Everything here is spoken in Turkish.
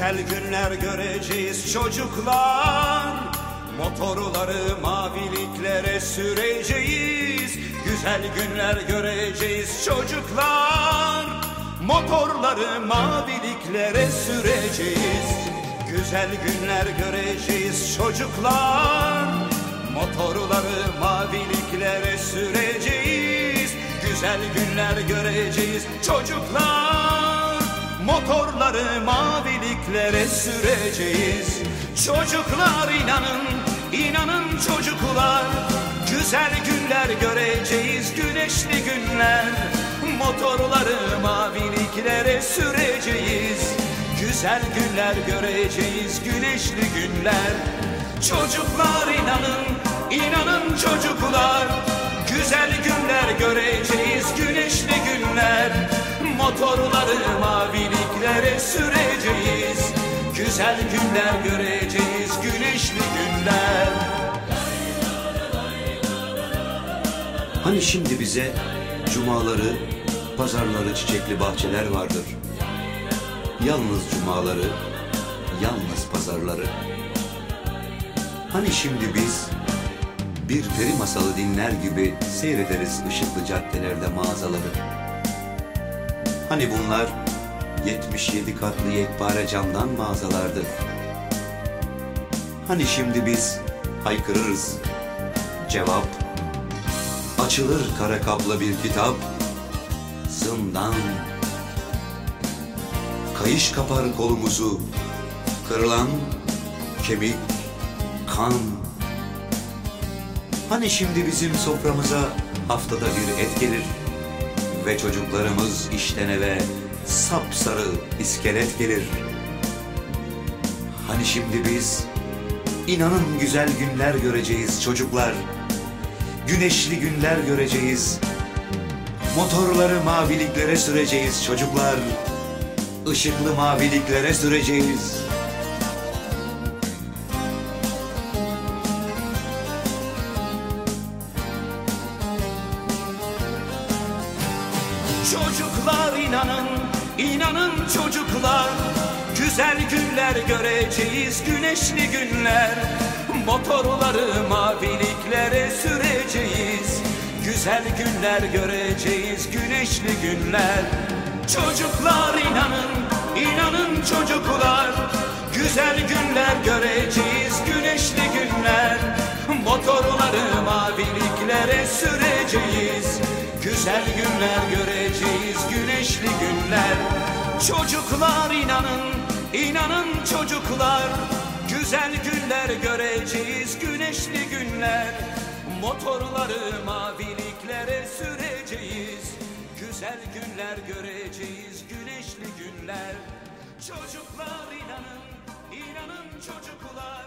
Güzel günler göreceğiz çocuklar. Motorları maviliklere süreceğiz. Güzel günler göreceğiz çocuklar. Motorları maviliklere süreceğiz. Güzel günler göreceğiz çocuklar. Motorları maviliklere süreceğiz. Güzel günler göreceğiz çocuklar Motorları maviliklere süreceğiz. Çocuklar inanın, inanın çocuklar. Güzel günler göreceğiz, güneşli günler. Motorları maviliklere süreceğiz. Güzel günler göreceğiz, güneşli günler. Çocuklar inanın, inanın çocuklar Motorları maviliklere süreceğiz Güzel günler göreceğiz, güneşli günler Hani şimdi bize cumaları, pazarları çiçekli bahçeler vardır. Yalnız cumaları, yalnız pazarları. Hani şimdi biz bir peri masalı dinler gibi seyrederiz ışıklı caddelerde mağazaları. Hani bunlar 77 katlı yekpare camdan mağazalardı. Hani şimdi biz haykırırız. Cevap Açılır kara kaplı bir kitap Zindan Kayış kapar kolumuzu Kırılan kemik Kan Hani şimdi bizim soframıza Haftada bir et gelir Ve çocuklarımız işten eve Sapsarı iskelet gelir Hani şimdi biz inanın güzel günler göreceğiz çocuklar güneşli günler göreceğiz. Motorları maviliklere süreceğiz çocuklar. Işıklı maviliklere süreceğiz. Çocuklar inanın, inanın çocuklar. Güzel günler göreceğiz, güneşli günler. Motorları maviliklere süreceğiz. Güzel günler göreceğiz, güneşli günler. Çocuklar inanın, inanın çocuklar. Güzel günler göreceğiz, Güzel günler göreceğiz, güneşli günler. Çocuklar inanın, inanın çocuklar. Güzel günler göreceğiz, güneşli günler. Motorları maviliklere süreceğiz. Güzel günler göreceğiz, güneşli günler. Çocuklar inanın, inanın çocuklar